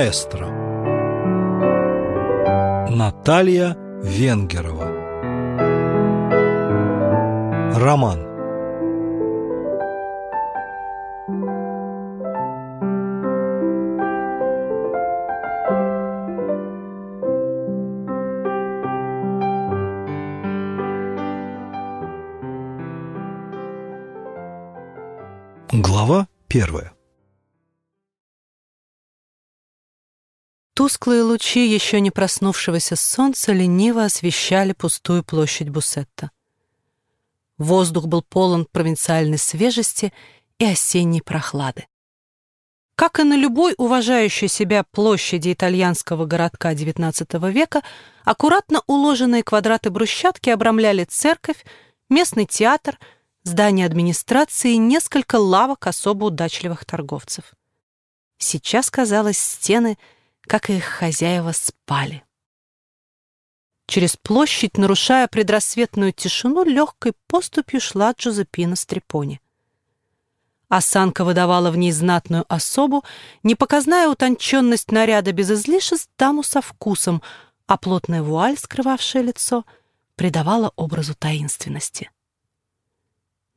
Маэстро. Наталья Венгерова. Роман. Глава первая. Тусклые лучи еще не проснувшегося солнца лениво освещали пустую площадь Бусетта. Воздух был полон провинциальной свежести и осенней прохлады. Как и на любой уважающей себя площади итальянского городка XIX века, аккуратно уложенные квадраты брусчатки обрамляли церковь, местный театр — здание администрации и несколько лавок особо удачливых торговцев. Сейчас, казалось, стены, как и их хозяева, спали. Через площадь, нарушая предрассветную тишину, легкой поступью шла Джозепина Стрепони. Осанка выдавала в ней знатную особу, непоказная утонченность наряда без излишеств даму со вкусом, а плотная вуаль, скрывавшая лицо, придавала образу таинственности.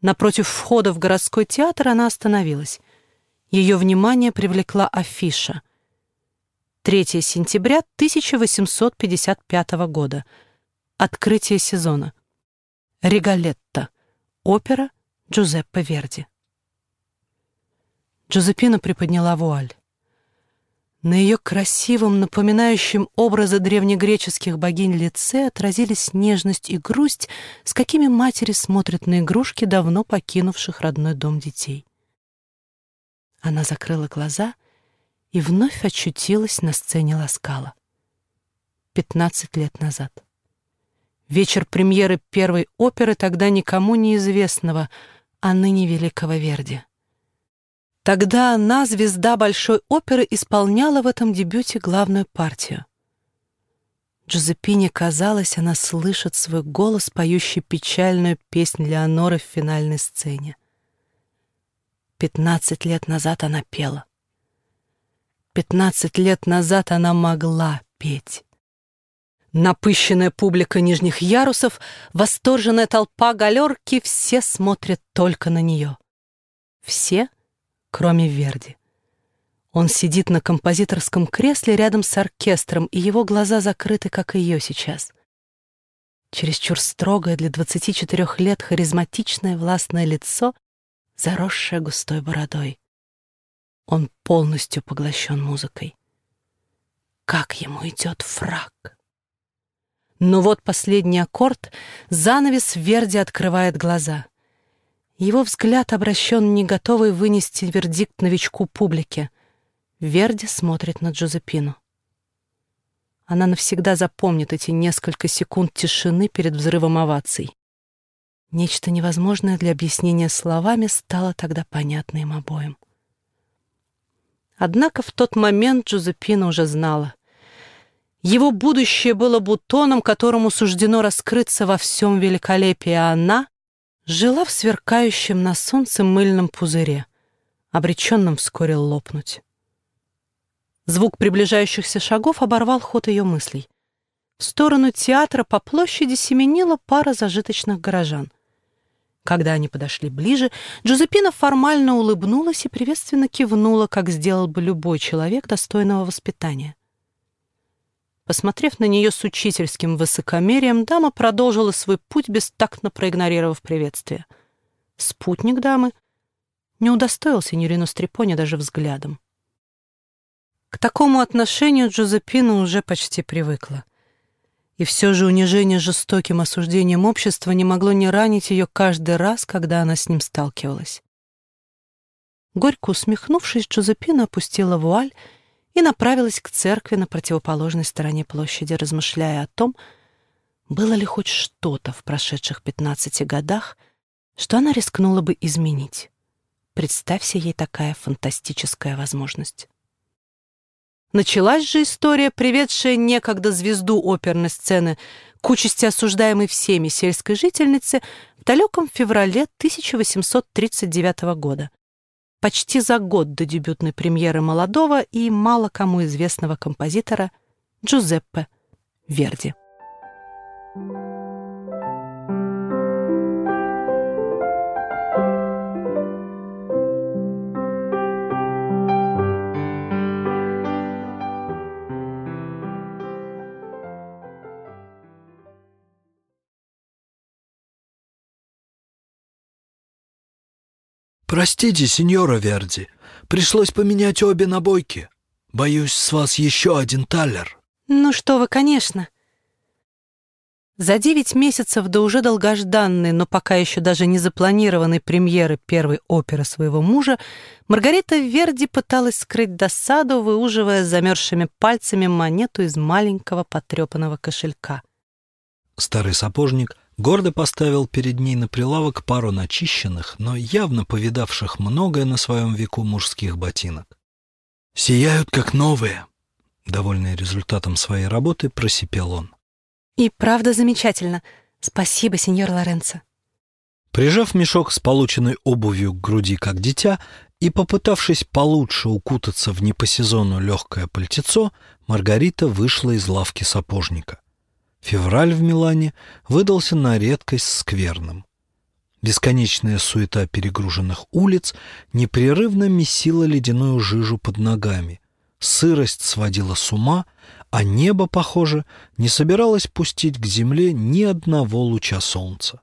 Напротив входа в городской театр она остановилась. Ее внимание привлекла афиша. 3 сентября 1855 года. Открытие сезона. Регалетта. Опера Джузеппе Верди. Джозепина приподняла вуаль. На ее красивом, напоминающем образы древнегреческих богинь лице отразились нежность и грусть, с какими матери смотрят на игрушки давно покинувших родной дом детей. Она закрыла глаза и вновь очутилась на сцене Ласкала. Пятнадцать лет назад. Вечер премьеры первой оперы тогда никому неизвестного, а ныне великого Верди. Тогда она, звезда Большой оперы, исполняла в этом дебюте главную партию. Джузеппине казалось, она слышит свой голос, поющий печальную песнь Леоноры в финальной сцене. Пятнадцать лет назад она пела. Пятнадцать лет назад она могла петь. Напыщенная публика нижних ярусов, восторженная толпа галерки — все смотрят только на нее. Все — кроме Верди. Он сидит на композиторском кресле рядом с оркестром, и его глаза закрыты, как и ее сейчас. Чересчур строгое для 24 лет харизматичное властное лицо, заросшее густой бородой. Он полностью поглощен музыкой. Как ему идет фраг! Но вот последний аккорд, занавес Верди открывает глаза — его взгляд обращен не готовый вынести вердикт новичку публике. Верди смотрит на Джозепину. Она навсегда запомнит эти несколько секунд тишины перед взрывом оваций. Нечто невозможное для объяснения словами стало тогда понятно им обоим. Однако в тот момент Джузеппина уже знала. Его будущее было бутоном, которому суждено раскрыться во всем великолепии, а она жила в сверкающем на солнце мыльном пузыре, обреченном вскоре лопнуть. Звук приближающихся шагов оборвал ход ее мыслей. В сторону театра по площади семенила пара зажиточных горожан. Когда они подошли ближе, Джузеппина формально улыбнулась и приветственно кивнула, как сделал бы любой человек достойного воспитания. Посмотрев на нее с учительским высокомерием, дама продолжила свой путь, бестактно проигнорировав приветствие. Спутник дамы не удостоился Нюрину Стрепони даже взглядом. К такому отношению Джузеппина уже почти привыкла. И все же унижение жестоким осуждением общества не могло не ранить ее каждый раз, когда она с ним сталкивалась. Горько усмехнувшись, Джузеппина опустила вуаль и направилась к церкви на противоположной стороне площади, размышляя о том, было ли хоть что-то в прошедших пятнадцати годах, что она рискнула бы изменить. Представься ей такая фантастическая возможность. Началась же история, приведшая некогда звезду оперной сцены к участи осуждаемой всеми сельской жительницы в далеком феврале 1839 года. почти за год до дебютной премьеры молодого и мало кому известного композитора Джузеппе Верди. «Простите, сеньора Верди, пришлось поменять обе набойки. Боюсь, с вас еще один талер». «Ну что вы, конечно». За девять месяцев до уже долгожданной, но пока еще даже не запланированной премьеры первой оперы своего мужа, Маргарита Верди пыталась скрыть досаду, выуживая замерзшими пальцами монету из маленького потрепанного кошелька. Старый сапожник гордо поставил перед ней на прилавок пару начищенных, но явно повидавших многое на своем веку мужских ботинок. «Сияют, как новые», — довольный результатом своей работы, просипел он. «И правда замечательно. Спасибо, сеньор Лоренцо». Прижав мешок с полученной обувью к груди, как дитя, и попытавшись получше укутаться в не по сезону легкое пальтецо, Маргарита вышла из лавки сапожника. Февраль в Милане выдался на редкость скверным. Бесконечная суета перегруженных улиц непрерывно месила ледяную жижу под ногами. Сырость сводила с ума, а небо, похоже, не собиралось пустить к земле ни одного луча солнца.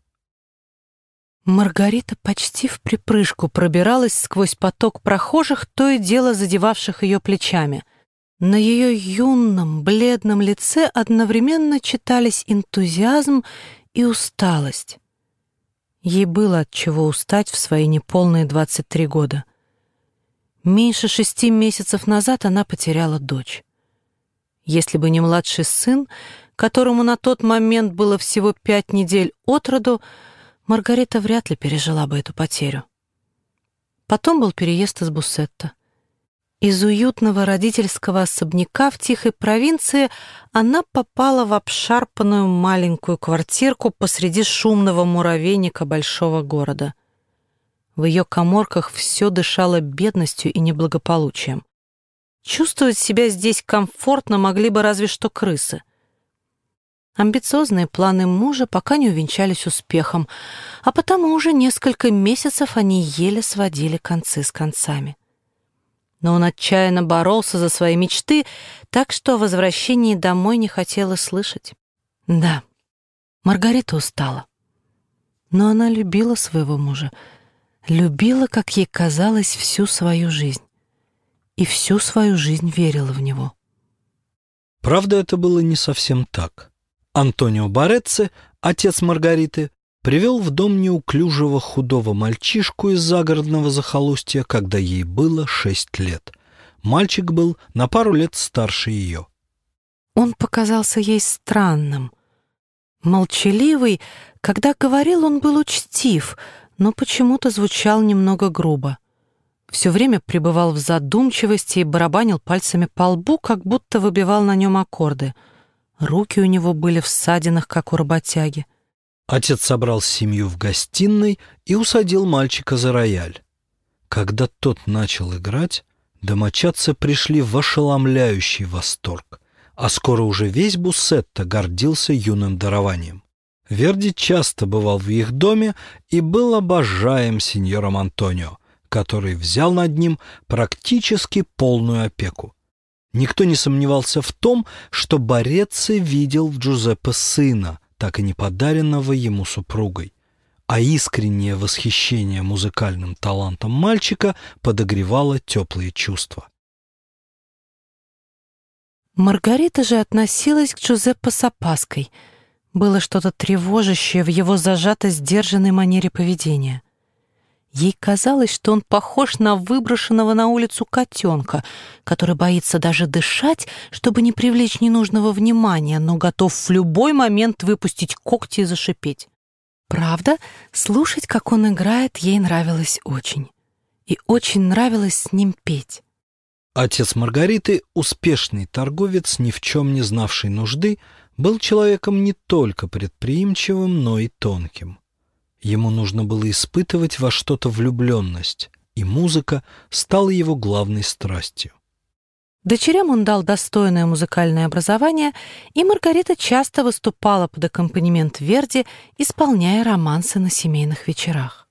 Маргарита почти в припрыжку пробиралась сквозь поток прохожих, то и дело задевавших ее плечами. На ее юном, бледном лице одновременно читались энтузиазм и усталость. Ей было от чего устать в свои неполные 23 года. Меньше шести месяцев назад она потеряла дочь. Если бы не младший сын, которому на тот момент было всего пять недель от роду, Маргарита вряд ли пережила бы эту потерю. Потом был переезд из Буссетта. Из уютного родительского особняка в тихой провинции она попала в обшарпанную маленькую квартирку посреди шумного муравейника большого города. В ее коморках все дышало бедностью и неблагополучием. Чувствовать себя здесь комфортно могли бы разве что крысы. Амбициозные планы мужа пока не увенчались успехом, а потому уже несколько месяцев они еле сводили концы с концами но он отчаянно боролся за свои мечты, так что о возвращении домой не хотела слышать. Да, Маргарита устала. Но она любила своего мужа, любила, как ей казалось, всю свою жизнь. И всю свою жизнь верила в него. Правда, это было не совсем так. Антонио Баретце, отец Маргариты, привел в дом неуклюжего худого мальчишку из загородного захолустья, когда ей было шесть лет. Мальчик был на пару лет старше ее. Он показался ей странным. Молчаливый, когда говорил, он был учтив, но почему-то звучал немного грубо. Все время пребывал в задумчивости и барабанил пальцами по лбу, как будто выбивал на нем аккорды. Руки у него были в ссадинах, как у работяги. Отец собрал семью в гостиной и усадил мальчика за рояль. Когда тот начал играть, домочадцы пришли в ошеломляющий восторг, а скоро уже весь Буссетто гордился юным дарованием. Верди часто бывал в их доме и был обожаем сеньором Антонио, который взял над ним практически полную опеку. Никто не сомневался в том, что Борецци видел в Джузеппе сына — так и не подаренного ему супругой, а искреннее восхищение музыкальным талантом мальчика подогревало теплые чувства. Маргарита же относилась к Джузеппе с опаской. Было что-то тревожащее в его зажато сдержанной манере поведения — Ей казалось, что он похож на выброшенного на улицу котенка, который боится даже дышать, чтобы не привлечь ненужного внимания, но готов в любой момент выпустить когти и зашипеть. Правда, слушать, как он играет, ей нравилось очень. И очень нравилось с ним петь. Отец Маргариты, успешный торговец, ни в чем не знавший нужды, был человеком не только предприимчивым, но и тонким. Ему нужно было испытывать во что-то влюбленность, и музыка стала его главной страстью. Дочерям он дал достойное музыкальное образование, и Маргарита часто выступала под аккомпанемент Верди, исполняя романсы на семейных вечерах.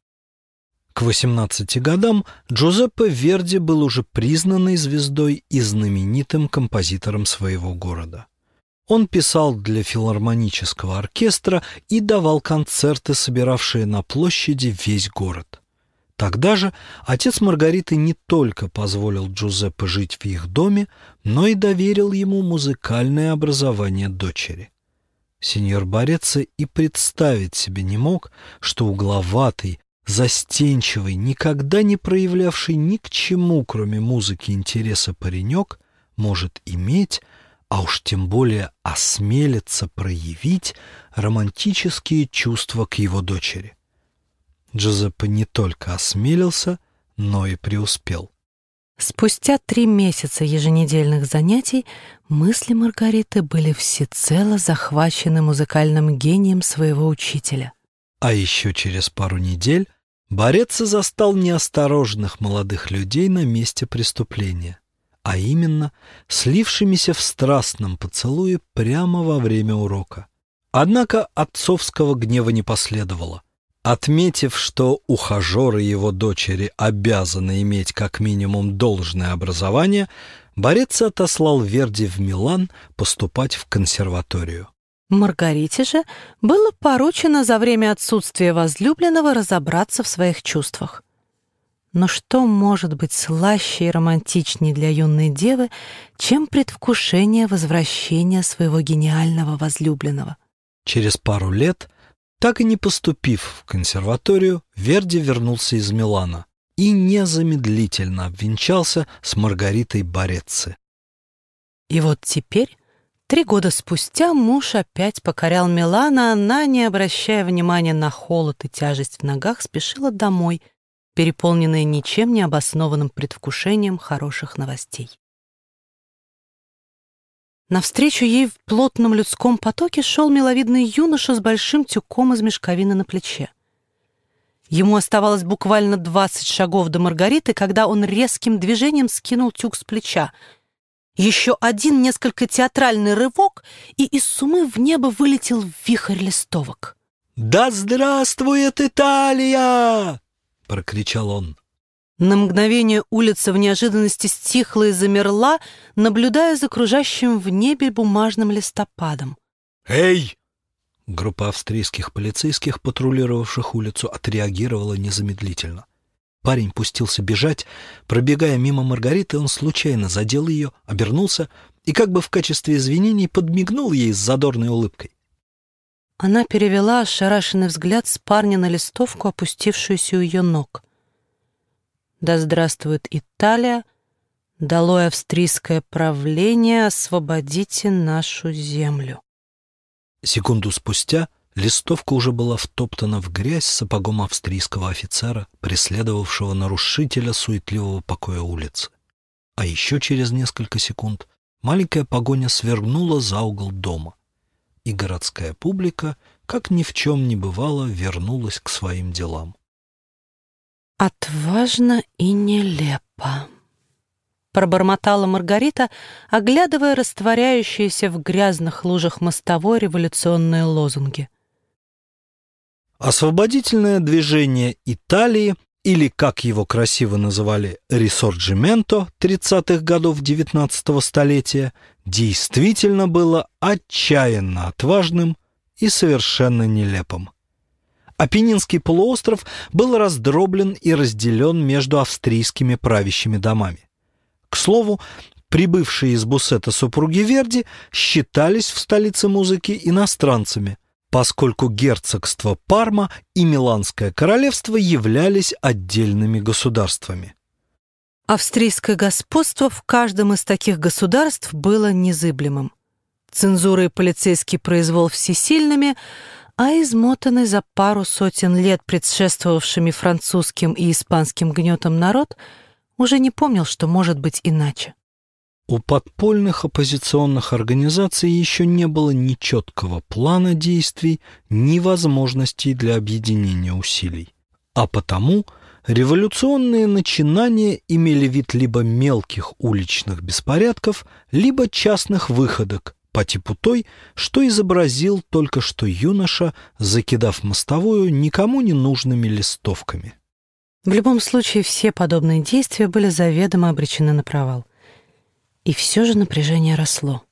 К 18 годам Джузеппе Верди был уже признанной звездой и знаменитым композитором своего города. Он писал для филармонического оркестра и давал концерты, собиравшие на площади весь город. Тогда же отец Маргариты не только позволил Джузеппе жить в их доме, но и доверил ему музыкальное образование дочери. Сеньор Борецци и представить себе не мог, что угловатый, застенчивый, никогда не проявлявший ни к чему, кроме музыки, интереса паренек, может иметь а уж тем более осмелиться проявить романтические чувства к его дочери. Джузеппе не только осмелился, но и преуспел. Спустя три месяца еженедельных занятий мысли Маргариты были всецело захвачены музыкальным гением своего учителя. А еще через пару недель Борец застал неосторожных молодых людей на месте преступления а именно слившимися в страстном поцелуе прямо во время урока. Однако отцовского гнева не последовало. Отметив, что ухажеры его дочери обязаны иметь как минимум должное образование, Борец отослал Верди в Милан поступать в консерваторию. Маргарите же было поручено за время отсутствия возлюбленного разобраться в своих чувствах. Но что может быть слаще и романтичнее для юной девы, чем предвкушение возвращения своего гениального возлюбленного? Через пару лет, так и не поступив в консерваторию, Верди вернулся из Милана и незамедлительно обвенчался с Маргаритой Борецци. И вот теперь, три года спустя, муж опять покорял Милан, а она, не обращая внимания на холод и тяжесть в ногах, спешила домой — переполненные ничем не обоснованным предвкушением хороших новостей. Навстречу ей в плотном людском потоке шел миловидный юноша с большим тюком из мешковины на плече. Ему оставалось буквально двадцать шагов до Маргариты, когда он резким движением скинул тюк с плеча. Еще один несколько театральный рывок, и из сумы в небо вылетел вихрь листовок. «Да здравствует Италия!» Прокричал он. На мгновение улица в неожиданности стихла и замерла, наблюдая за кружащим в небе бумажным листопадом. «Эй!» Группа австрийских полицейских, патрулировавших улицу, отреагировала незамедлительно. Парень пустился бежать. Пробегая мимо Маргариты, он случайно задел ее, обернулся и как бы в качестве извинений подмигнул ей с задорной улыбкой. Она перевела ошарашенный взгляд с парня на листовку, опустившуюся у ее ног. «Да здравствует Италия! Долой австрийское правление! Освободите нашу землю!» Секунду спустя листовка уже была втоптана в грязь сапогом австрийского офицера, преследовавшего нарушителя суетливого покоя улицы. А еще через несколько секунд маленькая погоня свергнула за угол дома и городская публика, как ни в чем не бывало, вернулась к своим делам. «Отважно и нелепо», — пробормотала Маргарита, оглядывая растворяющиеся в грязных лужах мостовой революционные лозунги. Освободительное движение Италии или, как его красиво называли, «ресорджименто» 30-х годов XIX столетия, действительно было отчаянно отважным и совершенно нелепым. Апеннинский полуостров был раздроблен и разделен между австрийскими правящими домами. К слову, прибывшие из Бусета супруги Верди считались в столице музыки иностранцами – поскольку герцогство Парма и Миланское королевство являлись отдельными государствами. Австрийское господство в каждом из таких государств было незыблемым. Цензура и полицейский произвол всесильными, а измотанный за пару сотен лет предшествовавшими французским и испанским гнетом народ уже не помнил, что может быть иначе. У подпольных оппозиционных организаций еще не было ни четкого плана действий, ни возможностей для объединения усилий. А потому революционные начинания имели вид либо мелких уличных беспорядков, либо частных выходок по типу той, что изобразил только что юноша, закидав мостовую никому не нужными листовками. В любом случае, все подобные действия были заведомо обречены на провал. И все же напряжение росло.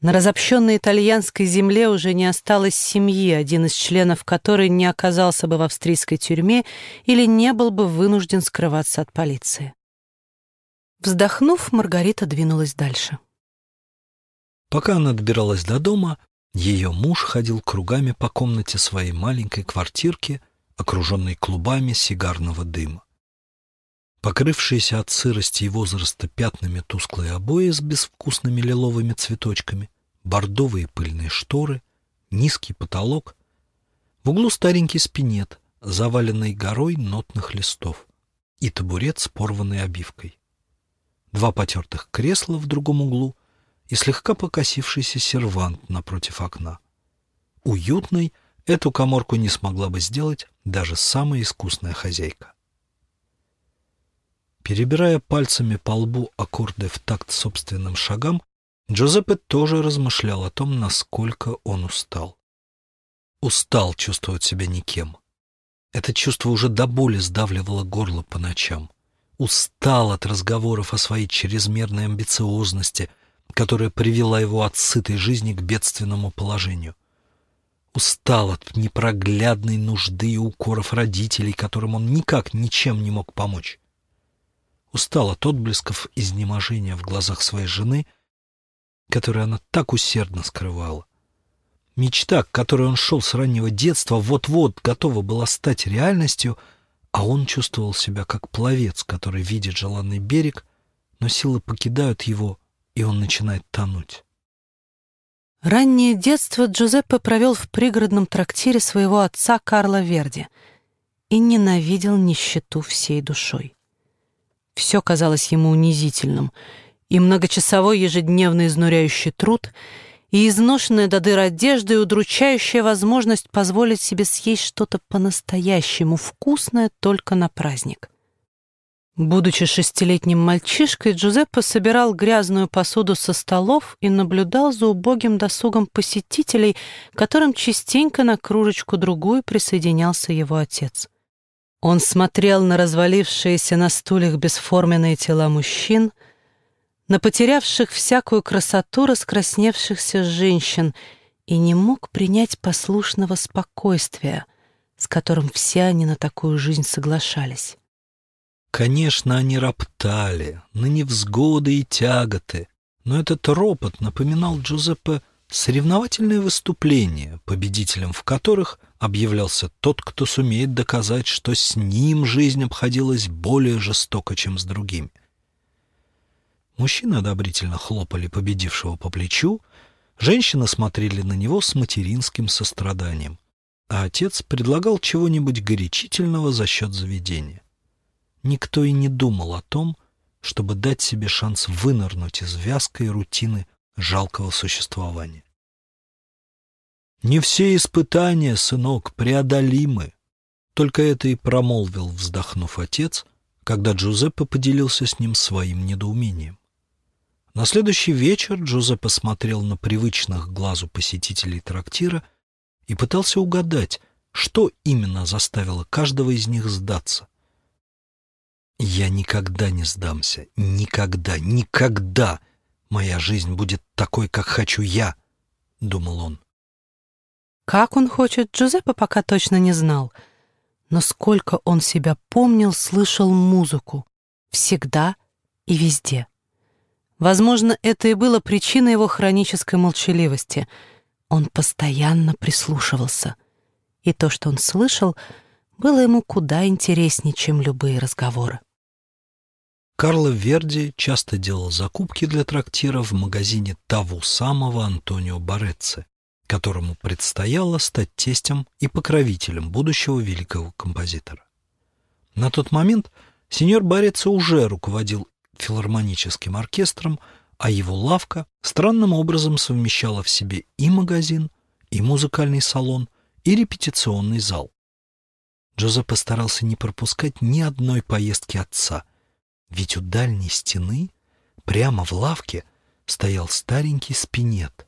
На разобщенной итальянской земле уже не осталось семьи, один из членов которой не оказался бы в австрийской тюрьме или не был бы вынужден скрываться от полиции. Вздохнув, Маргарита двинулась дальше. Пока она добиралась до дома, ее муж ходил кругами по комнате своей маленькой квартирки, окруженной клубами сигарного дыма. Покрывшиеся от сырости и возраста пятнами тусклые обои с безвкусными лиловыми цветочками, бордовые пыльные шторы, низкий потолок. В углу старенький спинет, заваленный горой нотных листов, и табурет с порванной обивкой. Два потертых кресла в другом углу и слегка покосившийся сервант напротив окна. Уютной эту коморку не смогла бы сделать даже самая искусная хозяйка. Перебирая пальцами по лбу аккорды в такт собственным шагам, Джузеппе тоже размышлял о том, насколько он устал. Устал чувствовать себя никем. Это чувство уже до боли сдавливало горло по ночам. Устал от разговоров о своей чрезмерной амбициозности, которая привела его от сытой жизни к бедственному положению. Устал от непроглядной нужды и укоров родителей, которым он никак ничем не мог помочь устал от отблесков изнеможения в глазах своей жены, которые она так усердно скрывала. Мечта, к которой он шел с раннего детства, вот-вот готова была стать реальностью, а он чувствовал себя как пловец, который видит желанный берег, но силы покидают его, и он начинает тонуть. Раннее детство Джузеппе провел в пригородном трактире своего отца Карла Верди и ненавидел нищету всей душой. Все казалось ему унизительным, и многочасовой ежедневный изнуряющий труд, и изношенная до дыр одежда, и удручающая возможность позволить себе съесть что-то по-настоящему вкусное только на праздник. Будучи шестилетним мальчишкой, Джузеппе собирал грязную посуду со столов и наблюдал за убогим досугом посетителей, которым частенько на кружечку-другую присоединялся его отец. Он смотрел на развалившиеся на стульях бесформенные тела мужчин, на потерявших всякую красоту раскрасневшихся женщин и не мог принять послушного спокойствия, с которым все они на такую жизнь соглашались. Конечно, они роптали на невзгоды и тяготы, но этот ропот напоминал Джузеппе соревновательные выступления, победителем в которых объявлялся тот, кто сумеет доказать, что с ним жизнь обходилась более жестоко, чем с другими. Мужчины одобрительно хлопали победившего по плечу, женщины смотрели на него с материнским состраданием, а отец предлагал чего-нибудь горячительного за счет заведения. Никто и не думал о том, чтобы дать себе шанс вынырнуть из вязкой рутины жалкого существования. «Не все испытания, сынок, преодолимы», — только это и промолвил, вздохнув отец, когда Джузеппе поделился с ним своим недоумением. На следующий вечер Джузеппе смотрел на привычных глазу посетителей трактира и пытался угадать, что именно заставило каждого из них сдаться. «Я никогда не сдамся, никогда, никогда!» моя жизнь будет такой, как хочу я», — думал он. Как он хочет, Джузеппе пока точно не знал. Но сколько он себя помнил, слышал музыку. Всегда и везде. Возможно, это и было причиной его хронической молчаливости. Он постоянно прислушивался. И то, что он слышал, было ему куда интереснее, чем любые разговоры. Карло Верди часто делал закупки для трактира в магазине того самого Антонио Барецци, которому предстояло стать тестем и покровителем будущего великого композитора. На тот момент сеньор Барецци уже руководил филармоническим оркестром, а его лавка странным образом совмещала в себе и магазин, и музыкальный салон, и репетиционный зал. Джузеппе старался не пропускать ни одной поездки отца, ведь у дальней стены, прямо в лавке, стоял старенький спинет.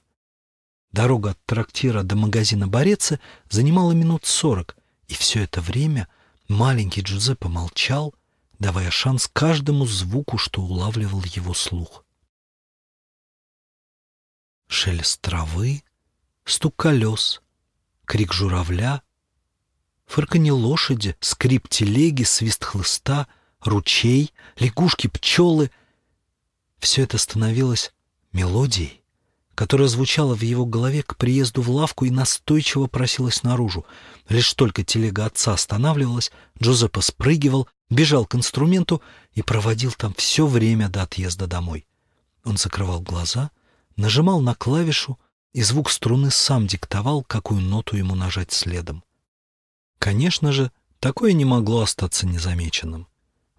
Дорога от трактира до магазина Бореца занимала минут сорок, и все это время маленький Джузеппе молчал, давая шанс каждому звуку, что улавливал его слух. Шелест травы, стук колес, крик журавля, фырканье лошади, скрип телеги, свист хлыста, ручей, лягушки-пчелы — все это становилось мелодией, которая звучала в его голове к приезду в лавку и настойчиво просилась наружу. Лишь только телега отца останавливалась, Джузеппе спрыгивал, бежал к инструменту и проводил там все время до отъезда домой. Он закрывал глаза, нажимал на клавишу, и звук струны сам диктовал, какую ноту ему нажать следом. Конечно же, такое не могло остаться незамеченным.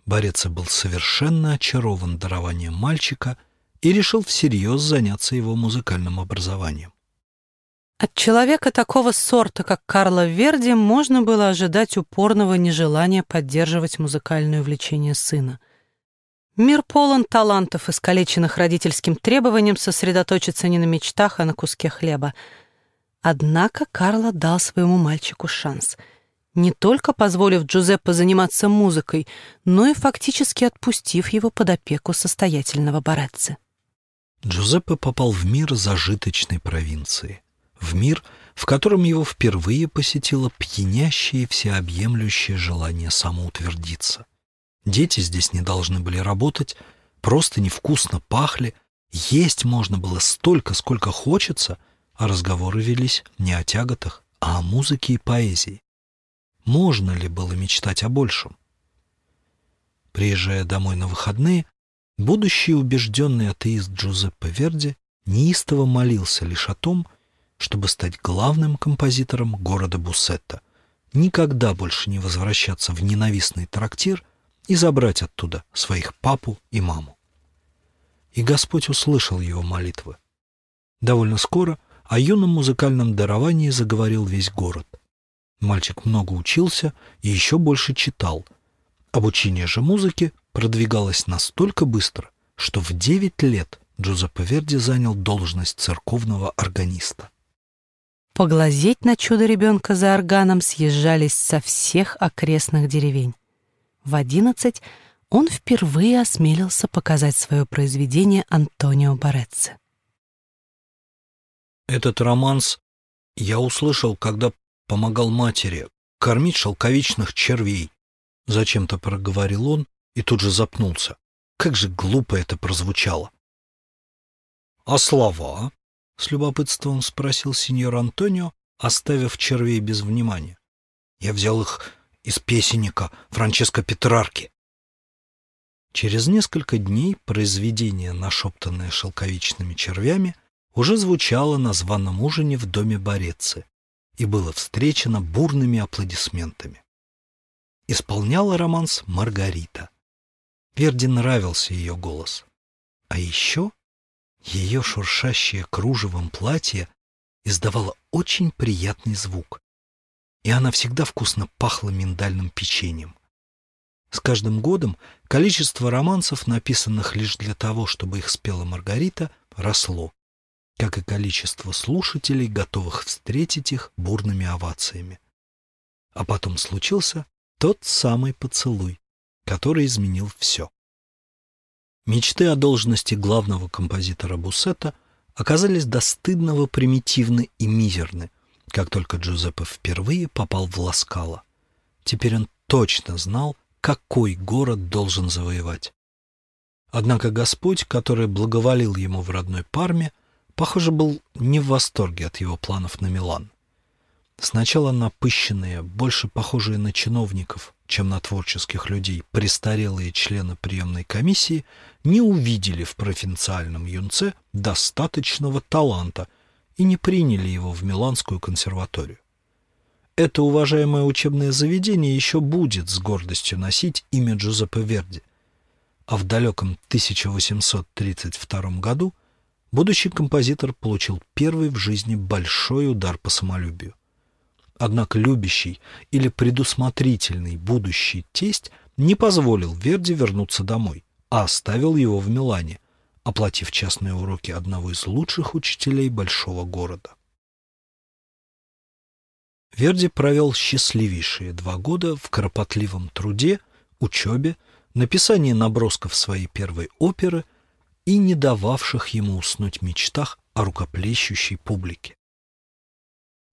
Борец был совершенно очарован дарованием мальчика и решил всерьез заняться его музыкальным образованием. От человека такого сорта, как Карло Верди, можно было ожидать упорного нежелания поддерживать музыкальное увлечение сына. Мир полон талантов, искалеченных родительским требованием сосредоточиться не на мечтах, а на куске хлеба. Однако Карло дал своему мальчику шанс — не только позволив Джузеппе заниматься музыкой, но и фактически отпустив его под опеку состоятельного Баретце. Джузеппе попал в мир зажиточной провинции, в мир, в котором его впервые посетило пьянящее всеобъемлющее желание самоутвердиться. Дети здесь не должны были работать, просто невкусно пахли, есть можно было столько, сколько хочется, а разговоры велись не о тяготах, а о музыке и поэзии. Можно ли было мечтать о большем? Приезжая домой на выходные, будущий убежденный атеист Джузеппе Верди неистово молился лишь о том, чтобы стать главным композитором города Буссетта, никогда больше не возвращаться в ненавистный трактир и забрать оттуда своих папу и маму. И Господь услышал его молитвы. Довольно скоро о юном музыкальном даровании заговорил весь город — Мальчик много учился и еще больше читал. Обучение же музыке продвигалось настолько быстро, что в 9 лет Джузеппе Верди занял должность церковного органиста. Поглазеть на чудо ребенка за органом съезжались со всех окрестных деревень. В одиннадцать он впервые осмелился показать свое произведение Антонио Борецци. Этот романс я услышал, когда помогал матери кормить шелковичных червей. Зачем-то проговорил он и тут же запнулся. Как же глупо это прозвучало. — А слова? — с любопытством спросил сеньор Антонио, оставив червей без внимания. Я взял их из песенника Франческо Петрарки. Через несколько дней произведение, нашептанное шелковичными червями, уже звучало на званом ужине в доме Борецы и было встречено бурными аплодисментами. Исполняла романс Маргарита. Верди нравился ее голос. А еще ее шуршащее кружевом платье издавало очень приятный звук, и она всегда вкусно пахла миндальным печеньем. С каждым годом количество романсов, написанных лишь для того, чтобы их спела Маргарита, росло как и количество слушателей, готовых встретить их бурными овациями. А потом случился тот самый поцелуй, который изменил все. Мечты о должности главного композитора Буссета оказались до стыдного примитивны и мизерны, как только Джузеппе впервые попал в Ласкало. Теперь он точно знал, какой город должен завоевать. Однако Господь, который благоволил ему в родной Парме, похоже, был не в восторге от его планов на Милан. Сначала напыщенные, больше похожие на чиновников, чем на творческих людей, престарелые члены приемной комиссии не увидели в провинциальном юнце достаточного таланта и не приняли его в Миланскую консерваторию. Это уважаемое учебное заведение еще будет с гордостью носить имя Джузеппе а в далеком 1832 году – будущий композитор получил первый в жизни большой удар по самолюбию. Однако любящий или предусмотрительный будущий тесть не позволил Верди вернуться домой, а оставил его в Милане, оплатив частные уроки одного из лучших учителей большого города. Верди провел счастливейшие два года в кропотливом труде, учебе, написании набросков своей первой оперы и не дававших ему уснуть мечтах о рукоплещущей публике.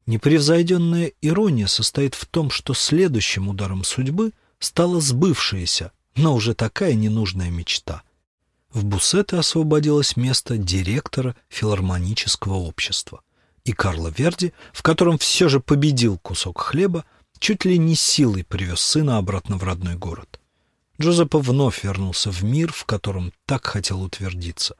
Непревзойденная ирония состоит в том, что следующим ударом судьбы стала сбывшаяся, но уже такая ненужная мечта. В Буссете освободилось место директора филармонического общества – и Карло Верди, в котором все же победил кусок хлеба, чуть ли не силой привез сына обратно в родной город. Джозеппе вновь вернулся в мир, в котором так хотел утвердиться.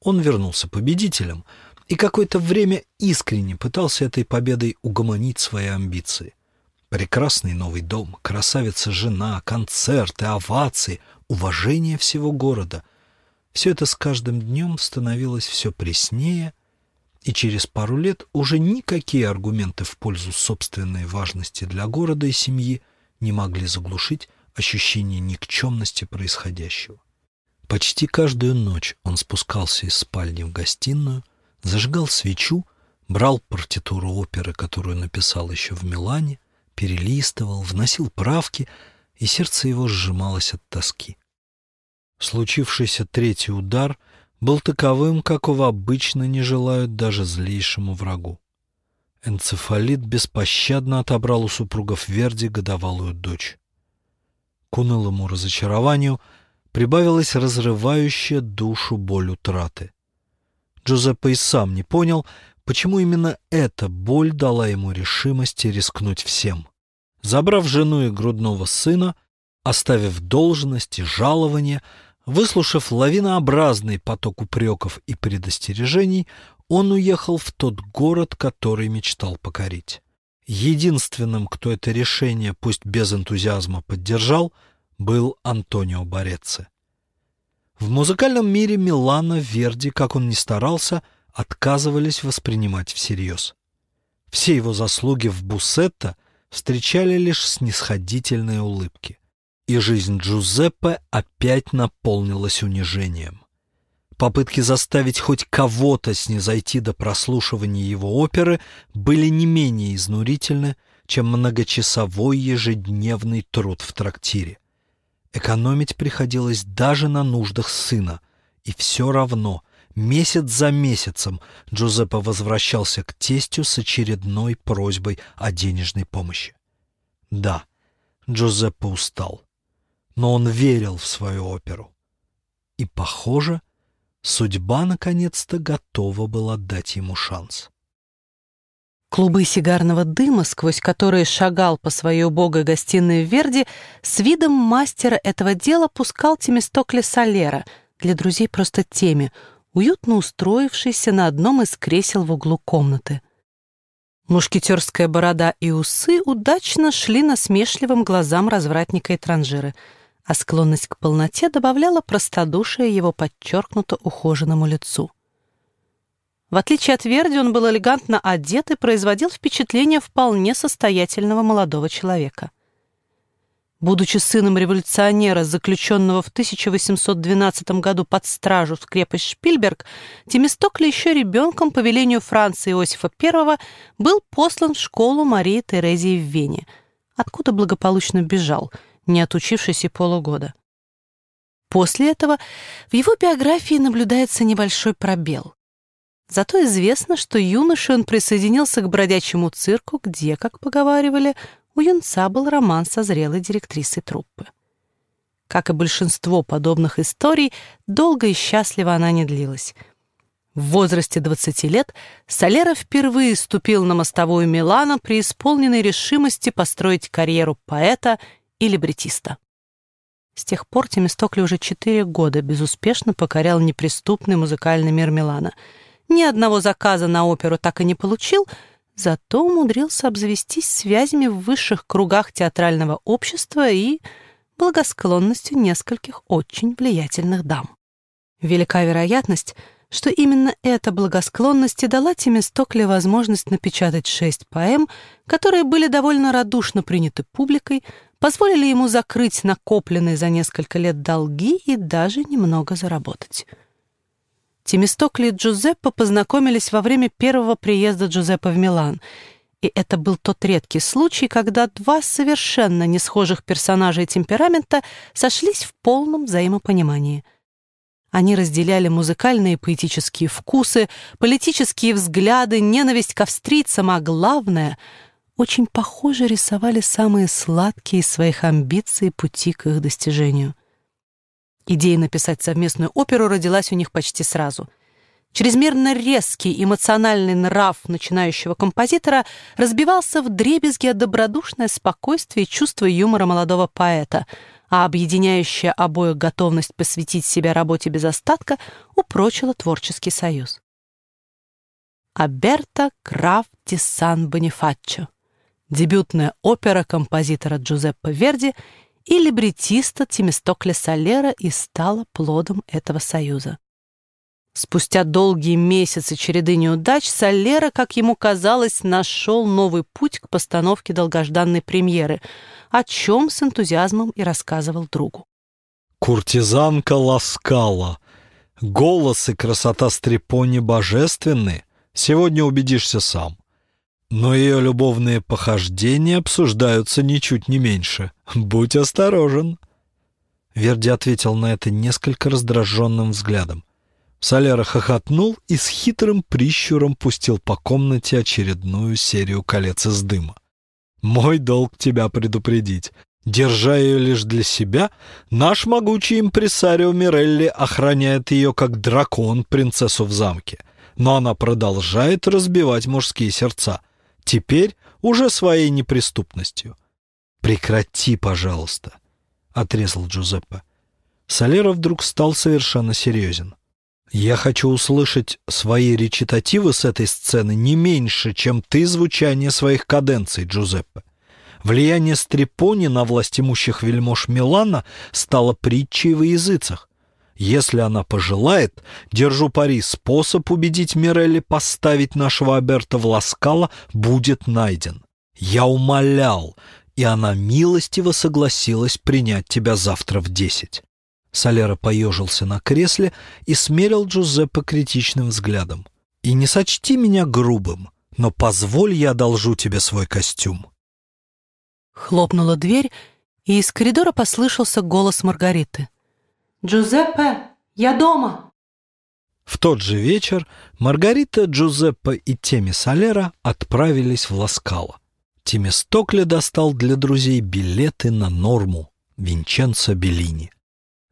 Он вернулся победителем и какое-то время искренне пытался этой победой угомонить свои амбиции. Прекрасный новый дом, красавица-жена, концерты, овации, уважение всего города — все это с каждым днем становилось все преснее и через пару лет уже никакие аргументы в пользу собственной важности для города и семьи не могли заглушить ощущение никчемности происходящего. Почти каждую ночь он спускался из спальни в гостиную, зажигал свечу, брал партитуру оперы, которую написал еще в Милане, перелистывал, вносил правки, и сердце его сжималось от тоски. Случившийся третий удар — был таковым, какого обычно не желают даже злейшему врагу. Энцефалит беспощадно отобрал у супругов Верди годовалую дочь. К унылому разочарованию прибавилась разрывающая душу боль утраты. Джузеппе и сам не понял, почему именно эта боль дала ему решимости рискнуть всем. Забрав жену и грудного сына, оставив должность и жалование, Выслушав лавинообразный поток упреков и предостережений, он уехал в тот город, который мечтал покорить. Единственным, кто это решение, пусть без энтузиазма, поддержал, был Антонио Борецци. В музыкальном мире Милана Верди, как он ни старался, отказывались воспринимать всерьез. Все его заслуги в Буссетто встречали лишь снисходительные улыбки и жизнь Джузеппе опять наполнилась унижением. Попытки заставить хоть кого-то снизойти до прослушивания его оперы были не менее изнурительны, чем многочасовой ежедневный труд в трактире. Экономить приходилось даже на нуждах сына, и все равно месяц за месяцем Джузеппе возвращался к тестю с очередной просьбой о денежной помощи. Да, Джузеппе устал но он верил в свою оперу. И, похоже, судьба наконец-то готова была дать ему шанс. Клубы сигарного дыма, сквозь которые шагал по своей убогой гостиной в Верди, с видом мастера этого дела пускал Темистокли Солера, для друзей просто теме, уютно устроившийся на одном из кресел в углу комнаты. Мушкетерская борода и усы удачно шли насмешливым глазам развратника и транжиры — а склонность к полноте добавляла простодушие его подчеркнуто ухоженному лицу. В отличие от Верди, он был элегантно одет и производил впечатление вполне состоятельного молодого человека. Будучи сыном революционера, заключенного в 1812 году под стражу в крепость Шпильберг, Темистокли еще ребенком по велению Франца Иосифа I был послан в школу Марии Терезии в Вене, откуда благополучно бежал – не отучившись и полугода. После этого в его биографии наблюдается небольшой пробел. Зато известно, что юношей он присоединился к бродячему цирку, где, как поговаривали, у юнца был роман со зрелой директрисой труппы. Как и большинство подобных историй, долго и счастливо она не длилась. В возрасте 20 лет Солера впервые ступил на мостовую Милана при исполненной решимости построить карьеру поэта и либретиста. С тех пор Темистокли уже четыре года безуспешно покорял неприступный музыкальный мир Милана. Ни одного заказа на оперу так и не получил, зато умудрился обзавестись связями в высших кругах театрального общества и благосклонностью нескольких очень влиятельных дам. Велика вероятность, что именно эта благосклонность и дала Темистокле возможность напечатать шесть поэм, которые были довольно радушно приняты публикой, позволили ему закрыть накопленные за несколько лет долги и даже немного заработать. Темистокли и Джузеппе познакомились во время первого приезда Джузеппе в Милан, и это был тот редкий случай, когда два совершенно не схожих персонажа и темперамента сошлись в полном взаимопонимании — они разделяли музыкальные и поэтические вкусы, политические взгляды, ненависть к австрийцам, а главное — очень похоже рисовали самые сладкие из своих амбиций пути к их достижению. Идея написать совместную оперу родилась у них почти сразу. Чрезмерно резкий эмоциональный нрав начинающего композитора разбивался в дребезги от добродушное спокойствие и чувство юмора молодого поэта — а объединяющая обоих готовность посвятить себя работе без остатка упрочила творческий союз. Аберта Граф ди Сан-Бонифаччо, дебютная опера композитора Джузеппе Верди и либретиста Тимистокля Солера и стала плодом этого союза. Спустя долгие месяцы череды неудач Солера, как ему казалось, нашел новый путь к постановке долгожданной премьеры, о чем с энтузиазмом и рассказывал другу. Куртизанка ласкала. Голос и красота Стрепони божественны. Сегодня убедишься сам. Но ее любовные похождения обсуждаются ничуть не меньше. Будь осторожен. Верди ответил на это несколько раздраженным взглядом. Соляра хохотнул и с хитрым прищуром пустил по комнате очередную серию колец из дыма. «Мой долг тебя предупредить. Держа ее лишь для себя, наш могучий импресарио Мирелли охраняет ее как дракон принцессу в замке. Но она продолжает разбивать мужские сердца. Теперь уже своей неприступностью. «Прекрати, пожалуйста», — отрезал Джузеппе. Солера вдруг стал совершенно серьезен. Я хочу услышать свои речитативы с этой сцены не меньше, чем ты звучание своих каденций, Джузеппе. Влияние Стрепони на власть имущих вельмож Милана стало притчей во языцах. Если она пожелает, держу пари, способ убедить Мирелли поставить нашего Аберта в Ласкала будет найден. Я умолял, и она милостиво согласилась принять тебя завтра в десять. Солера поежился на кресле и смерил Джузеппе критичным взглядом. «И не сочти меня грубым, но позволь я одолжу тебе свой костюм». Хлопнула дверь, и из коридора послышался голос Маргариты. «Джузеппе, я дома!» В тот же вечер Маргарита, Джузеппе и Теми Солера отправились в Ласкало. Тимистокле достал для друзей билеты на норму Винченцо Беллини.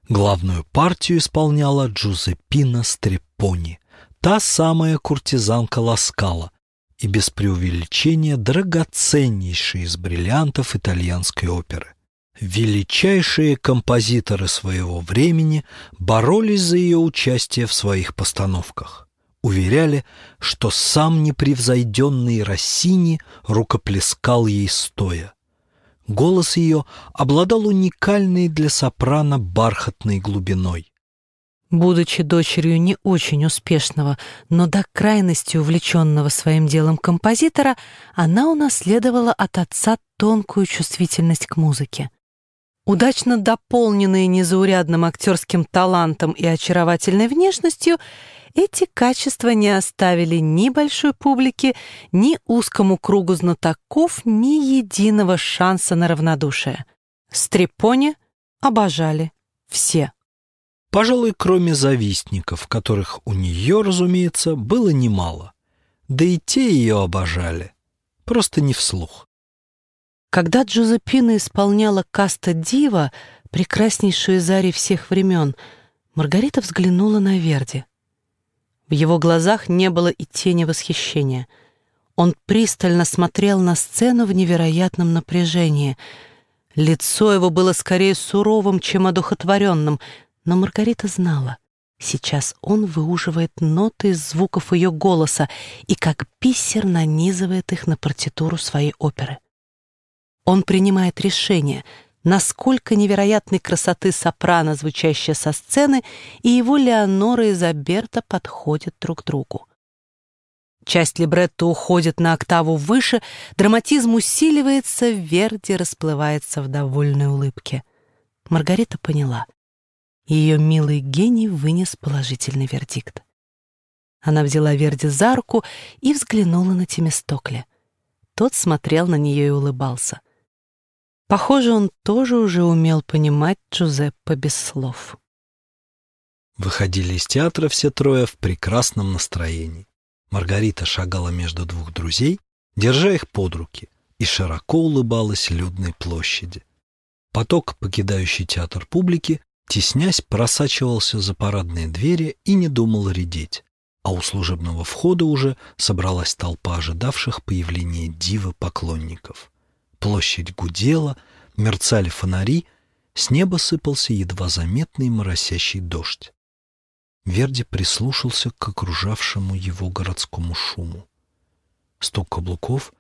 Главную партию исполняла Джузеппина Стрепони, та самая куртизанка Ласкала и без преувеличения драгоценнейшая из бриллиантов итальянской оперы. Величайшие композиторы своего времени боролись за ее участие в своих постановках. Уверяли, что сам непревзойденный Россини рукоплескал ей стоя. Голос ее обладал уникальной для сопрано бархатной глубиной. Будучи дочерью не очень успешного, но до крайности увлеченного своим делом композитора, она унаследовала от отца тонкую чувствительность к музыке. Удачно дополненные незаурядным актерским талантом и очаровательной внешностью, эти качества не оставили ни большой публике, ни узкому кругу знатоков ни единого шанса на равнодушие. Стрепони обожали все. Пожалуй, кроме завистников, которых у нее, разумеется, было немало. Да и те ее обожали, просто не вслух. Когда Джузеппина исполняла «Каста Дива», прекраснейшую из арий всех времен, Маргарита взглянула на Верди. В его глазах не было и тени восхищения. Он пристально смотрел на сцену в невероятном напряжении. Лицо его было скорее суровым, чем одухотворенным, но Маргарита знала. Сейчас он выуживает ноты из звуков ее голоса и как бисер нанизывает их на партитуру своей оперы. Он принимает решение, насколько невероятной красоты сопрано, звучащая со сцены, и его Леонора и Заберта подходят друг к другу. Часть либретто уходит на октаву выше, драматизм усиливается, Верди расплывается в довольной улыбке. Маргарита поняла. Ее милый гений вынес положительный вердикт. Она взяла Верди за руку и взглянула на Тимистокля. Тот смотрел на нее и улыбался. Похоже, он тоже уже умел понимать Джузеппе без слов. Выходили из театра все трое в прекрасном настроении. Маргарита шагала между двух друзей, держа их под руки, и широко улыбалась людной площади. Поток, покидающий театр публики, теснясь, просачивался за парадные двери и не думал редеть, а у служебного входа уже собралась толпа ожидавших появления дивы поклонников. Площадь гудела, мерцали фонари, с неба сыпался едва заметный моросящий дождь. Верди прислушался к окружавшему его городскому шуму. Стук каблуков,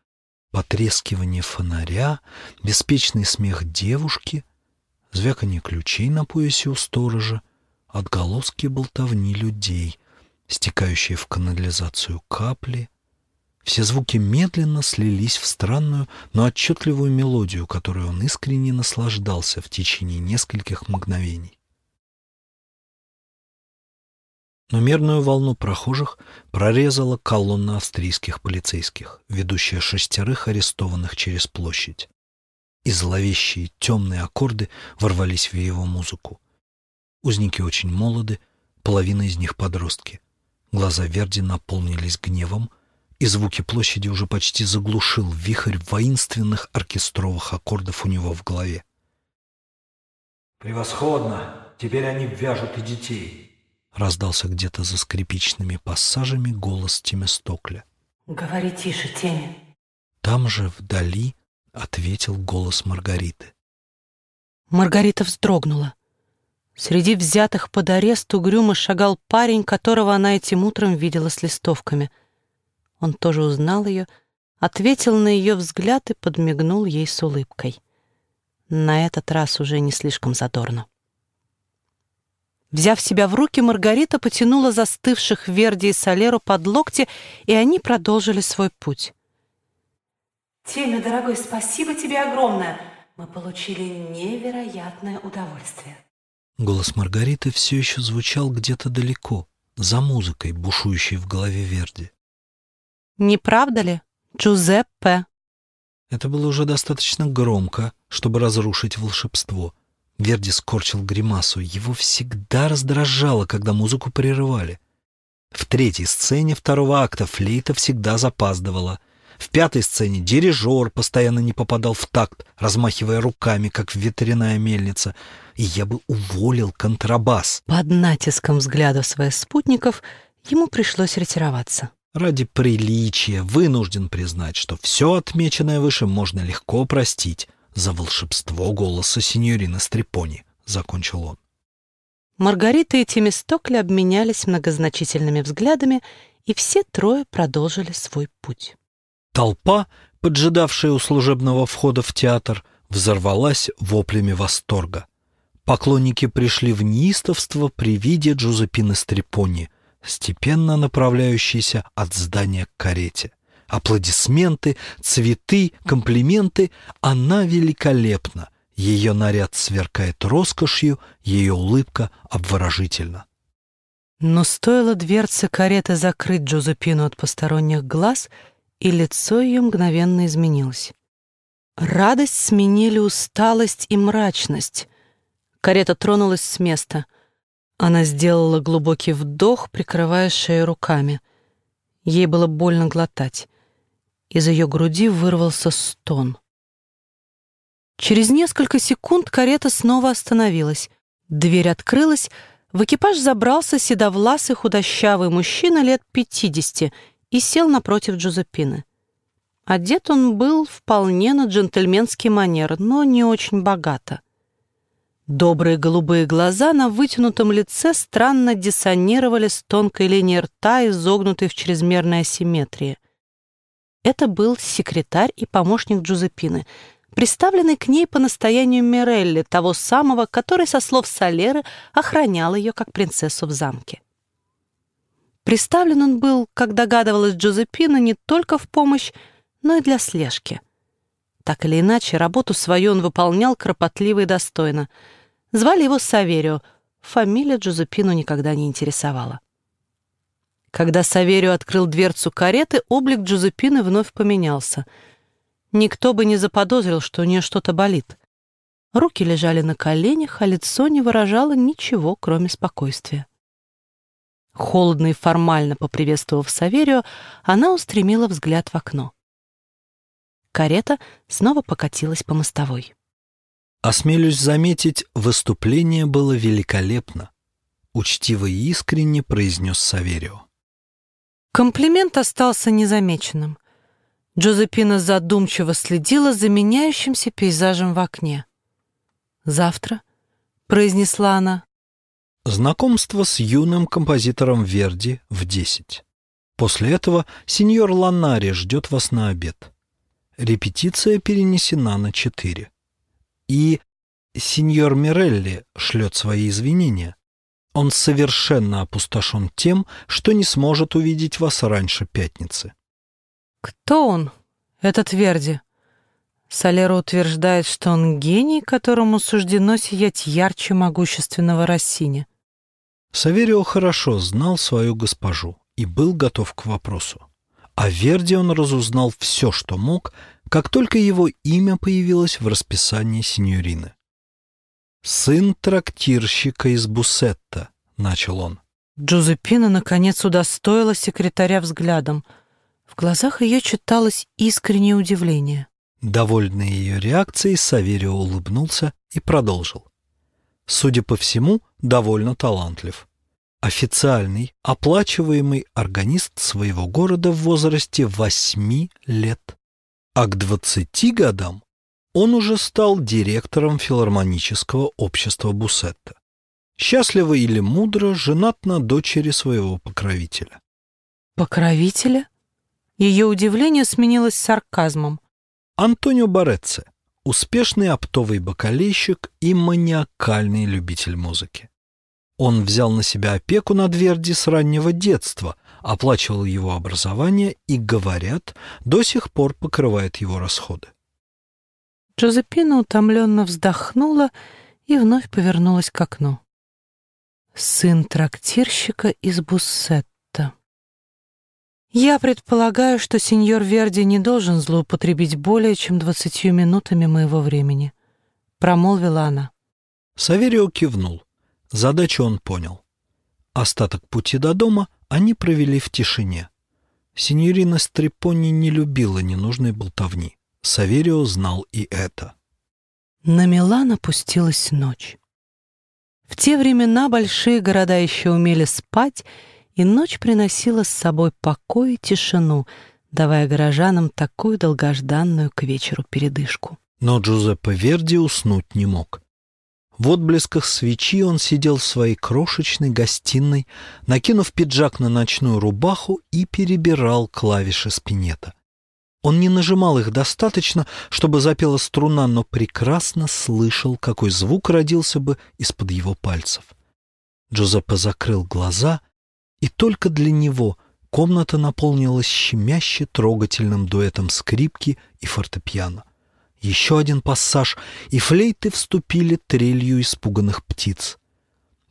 потрескивание фонаря, беспечный смех девушки, звяканье ключей на поясе у сторожа, отголоски болтовни людей, стекающие в канализацию капли. Все звуки медленно слились в странную, но отчетливую мелодию, которой он искренне наслаждался в течение нескольких мгновений. но мерную волну прохожих прорезала колонна австрийских полицейских, ведущая шестерых арестованных через площадь. И зловещие темные аккорды ворвались в его музыку. Узники очень молоды, половина из них подростки. Глаза Верди наполнились гневом, и звуки площади уже почти заглушил вихрь воинственных оркестровых аккордов у него в голове. «Превосходно! Теперь они вяжут и детей!» раздался где-то за скрипичными пассажами голос Тиместокля. «Говори тише, Теми». Там же, вдали, ответил голос Маргариты. Маргарита вздрогнула. Среди взятых под арест угрюмо шагал парень, которого она этим утром видела с листовками. Он тоже узнал ее, ответил на ее взгляд и подмигнул ей с улыбкой. На этот раз уже не слишком задорно. Взяв себя в руки, Маргарита потянула застывших Верди и Солеру под локти, и они продолжили свой путь. «Теме, дорогой, спасибо тебе огромное. Мы получили невероятное удовольствие». Голос Маргариты все еще звучал где-то далеко, за музыкой, бушующей в голове Верди. «Не правда ли, Джузеппе?» Это было уже достаточно громко, чтобы разрушить волшебство — Верди скорчил гримасу. Его всегда раздражало, когда музыку прерывали. В третьей сцене второго акта флейта всегда запаздывала. В пятой сцене дирижер постоянно не попадал в такт, размахивая руками, как ветряная мельница. И я бы уволил контрабас. Под натиском взглядов своих спутников ему пришлось ретироваться. Ради приличия вынужден признать, что все отмеченное выше можно легко простить за волшебство голоса синьорина Стрепони», — закончил он. Маргарита и Тимистокли обменялись многозначительными взглядами, и все трое продолжили свой путь. Толпа, поджидавшая у служебного входа в театр, взорвалась воплями восторга. Поклонники пришли в неистовство при виде Джузепины Стрепони, степенно направляющейся от здания к карете аплодисменты, цветы, комплименты. Она великолепна. Ее наряд сверкает роскошью, ее улыбка обворожительна. Но стоило дверце кареты закрыть Джозепину от посторонних глаз, и лицо ее мгновенно изменилось. Радость сменили усталость и мрачность. Карета тронулась с места. Она сделала глубокий вдох, прикрывая шею руками. Ей было больно глотать. Из ее груди вырвался стон. Через несколько секунд карета снова остановилась. Дверь открылась, в экипаж забрался седовласый худощавый мужчина лет пятидесяти и сел напротив Джузеппины. Одет он был вполне на джентльменский манер, но не очень богато. Добрые голубые глаза на вытянутом лице странно диссонировали с тонкой линией рта, изогнутой в чрезмерной асимметрии — это был секретарь и помощник Джузеппины, приставленный к ней по настоянию Мирелли, того самого, который, со слов Солеры, охранял ее как принцессу в замке. Приставлен он был, как догадывалась Джозепина, не только в помощь, но и для слежки. Так или иначе, работу свою он выполнял кропотливо и достойно. Звали его Саверио, фамилия Джозепину никогда не интересовала. Когда Саверио открыл дверцу кареты, облик Джозепины вновь поменялся. Никто бы не заподозрил, что у нее что-то болит. Руки лежали на коленях, а лицо не выражало ничего, кроме спокойствия. Холодно и формально поприветствовав Саверио, она устремила взгляд в окно. Карета снова покатилась по мостовой. Осмелюсь заметить, выступление было великолепно. Учтиво и искренне произнес Саверио. Комплимент остался незамеченным. Джозепина задумчиво следила за меняющимся пейзажем в окне. «Завтра», — произнесла она, Знакомство с юным композитором Верди в 10. После этого сеньор Ланари ждет вас на обед. Репетиция перенесена на 4. И сеньор Мирелли шлет свои извинения. Он совершенно опустошен тем, что не сможет увидеть вас раньше пятницы. «Кто он, этот Верди?» Солера утверждает, что он гений, которому суждено сиять ярче могущественного Рассини. Саверио хорошо знал свою госпожу и был готов к вопросу. О Верде он разузнал все, что мог, как только его имя появилось в расписании сеньорины. «Сын трактирщика из Бусетта», — начал он. Джузеппина, наконец, удостоила секретаря взглядом. В глазах ее читалось искреннее удивление. Довольный ее реакцией, Саверио улыбнулся и продолжил судя по всему, довольно талантлив. Официальный, оплачиваемый органист своего города в возрасте 8 лет. А к 20 годам он уже стал директором филармонического общества Бусетта. Счастливо или мудро женат на дочери своего покровителя. Покровителя? Ее удивление сменилось сарказмом. Антонио Баретце – успешный оптовый бокалейщик и маниакальный любитель музыки. Он взял на себя опеку над Верди с раннего детства, оплачивал его образование и, говорят, до сих пор покрывает его расходы. Джозепина утомленно вздохнула и вновь повернулась к окну. Сын трактирщика из Буссет. Я предполагаю, что сеньор Верди не должен злоупотребить более чем двадцатью минутами моего времени, промолвила она. Саверио кивнул. Задачу он понял. Остаток пути до дома они провели в тишине. Синьорина Стрепони не любила ненужной болтовни. Саверио знал и это. На Милан опустилась ночь. В те времена большие города еще умели спать и ночь приносила с собой покой и тишину, давая горожанам такую долгожданную к вечеру передышку. Но Джузеппе Верди уснуть не мог. В отблесках свечи он сидел в своей крошечной гостиной, накинув пиджак на ночную рубаху и перебирал клавиши спинета. Он не нажимал их достаточно, чтобы запела струна, но прекрасно слышал, какой звук родился бы из-под его пальцев. Джузеппе закрыл глаза и только для него комната наполнилась щемяще трогательным дуэтом скрипки и фортепиано. Еще один пассаж, и флейты вступили трелью испуганных птиц.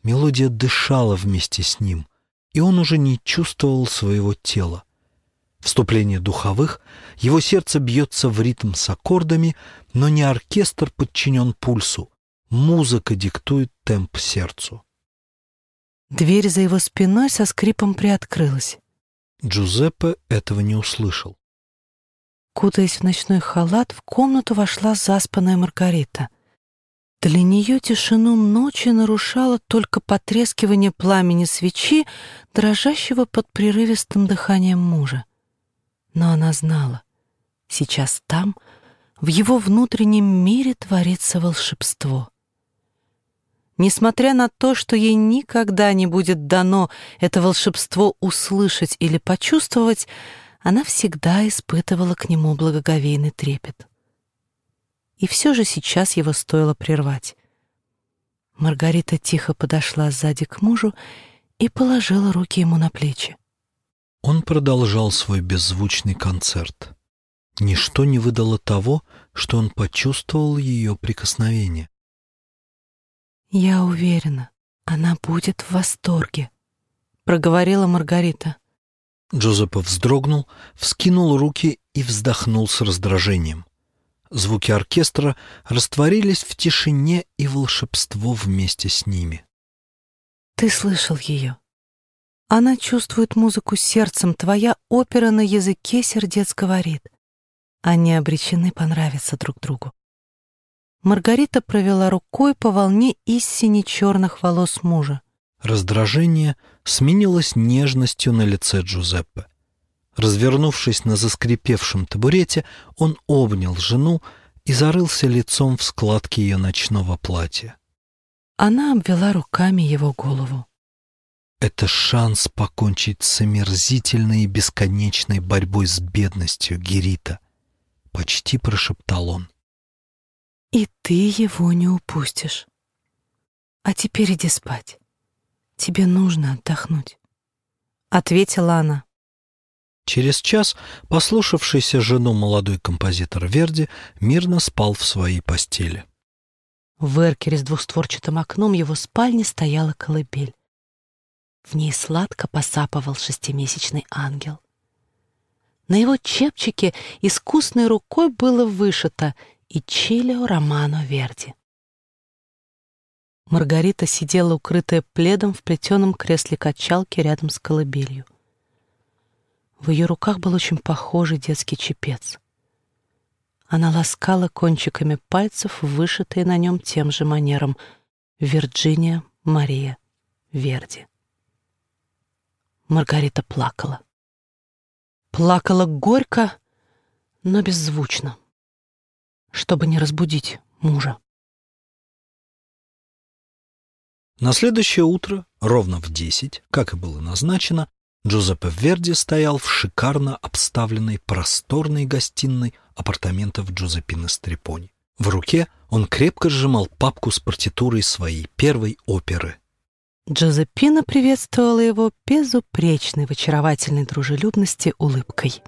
Мелодия дышала вместе с ним, и он уже не чувствовал своего тела. Вступление духовых, его сердце бьется в ритм с аккордами, но не оркестр подчинен пульсу, музыка диктует темп сердцу. Дверь за его спиной со скрипом приоткрылась. Джузеппе этого не услышал. Кутаясь в ночной халат, в комнату вошла заспанная Маргарита. Для нее тишину ночи нарушало только потрескивание пламени свечи, дрожащего под прерывистым дыханием мужа. Но она знала, сейчас там, в его внутреннем мире творится волшебство — Несмотря на то, что ей никогда не будет дано это волшебство услышать или почувствовать, она всегда испытывала к нему благоговейный трепет. и все же сейчас его стоило прервать. Маргарита тихо подошла сзади к мужу и положила руки ему на плечи. Он продолжал свой беззвучный концерт. Ничто не выдало того, что он почувствовал ее прикосновение. «Я уверена, она будет в восторге», — проговорила Маргарита. Джозеппе вздрогнул, вскинул руки и вздохнул с раздражением. Звуки оркестра растворились в тишине и волшебство вместе с ними. «Ты слышал ее. Она чувствует музыку сердцем, твоя опера на языке сердец говорит. Они обречены понравиться друг другу». Маргарита провела рукой по волне из сине-черных волос мужа. Раздражение сменилось нежностью на лице Джузеппе. Развернувшись на заскрипевшем табурете, он обнял жену и зарылся лицом в складки ее ночного платья. Она обвела руками его голову. Это шанс покончить с омерзительной и бесконечной борьбой с бедностью Герита, — почти прошептал он. И ты его не упустишь. А теперь иди спать. Тебе нужно отдохнуть, — ответила она. Через час послушавшийся жену молодой композитор Верди мирно спал в своей постели. В эркере с двухстворчатым окном его спальни стояла колыбель. В ней сладко посапывал шестимесячный ангел. На его чепчике искусной рукой было вышито «И Чилио Романо Верди». Маргарита сидела, укрытая пледом в плетеном кресле качалки рядом с колыбелью. В ее руках был очень похожий детский чепец. Она ласкала кончиками пальцев, вышитые на нем тем же манером «Вирджиния Мария Верди». Маргарита плакала. Плакала горько, но беззвучно, чтобы не разбудить мужа. На следующее утро, ровно в десять, как и было назначено, Джузеппе Верди стоял в шикарно обставленной просторной гостиной апартаментов Джузеппины Стрепони. В руке он крепко сжимал папку с партитурой своей первой оперы. Джозеппина приветствовала его безупречной в очаровательной дружелюбности улыбкой.